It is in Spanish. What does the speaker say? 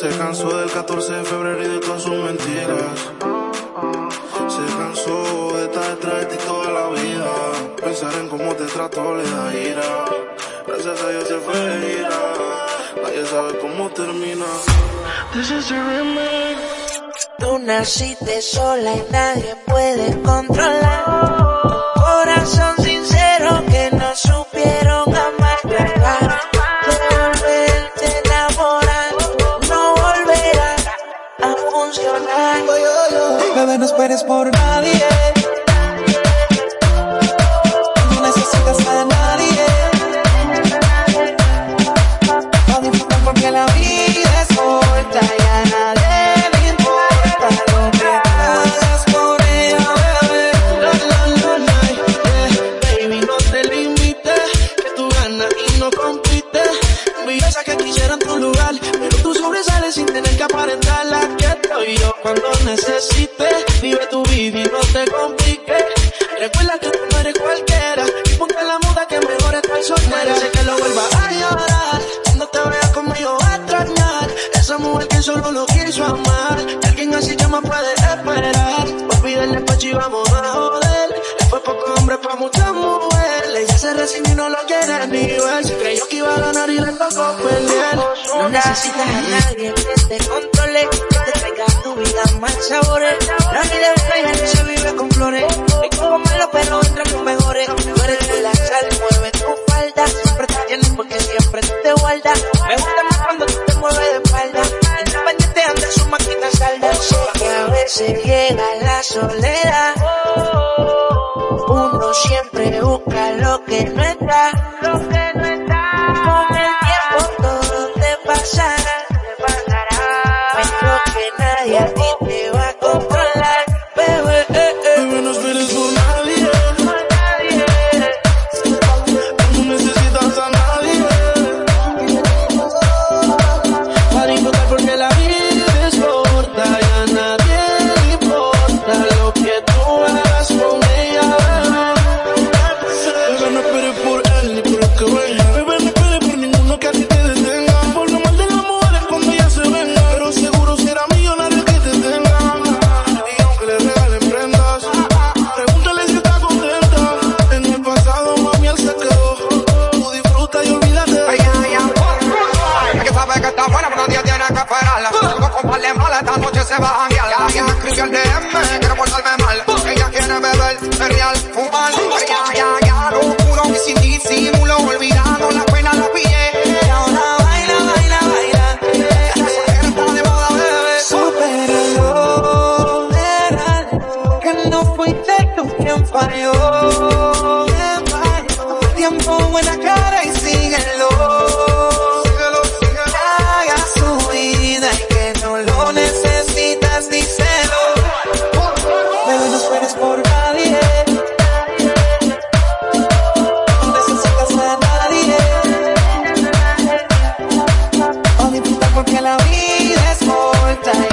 Se cansó del 14 de febrero y de todas sus mentiras. Se cansó de estar detrás de ti toda la vida. Pensar en cómo te trató le da ira. Gracias a Dios se fue de ira. Nadie sabe cómo termina. This is the remix. Tú naciste sola y nadie puede controlar. No esperes por nadie. Quisiera en tu lugar, pero tú sobresales sin tener que aparentar la que estoy yo cuando necesites. Vive tu vida y no te compliques. Recuerda que tú no eres cualquiera y ponte la muda que mejor estar soltera. Sé que lo vuelva a llorar cuando te vea conmigo a extrañar. Esa mujer que solo lo quiso amar, que alguien así ya me puede esperar. El pecho y vamos a joder. Fue poco hombre para muchas mujeres. Ella se resignó y no lo quiere ni ver. Y pelear. No necesitas a nadie que te controle, que te traiga tu vida más sabores. La vida es no se vive con flores. Hay que comerlo, pero entra con mejores. Tú eres de la sal, mueve tu falda. Siempre te tienes porque siempre te guardas. Me gusta más cuando tú te mueves de espalda. Independiente ante su máquina salda. Sé que a veces llega la soledad. Uno siempre busca lo que no sabe que está buena, pero día tiene que esperarla. Ah. No comparle mal, esta noche se va a janguear. Alguien escribió el DM, quiero portarme mal. Ah. Ella quiere beber, perrear, fumar. Ah. Ya, ya, ya, lo juro que sin disimulo, olvidando la pena, la pillé. Y ahora baila, baila, baila. La soltera está de que no fuiste tú quien falló. Tiempo buena que que la vida es corta.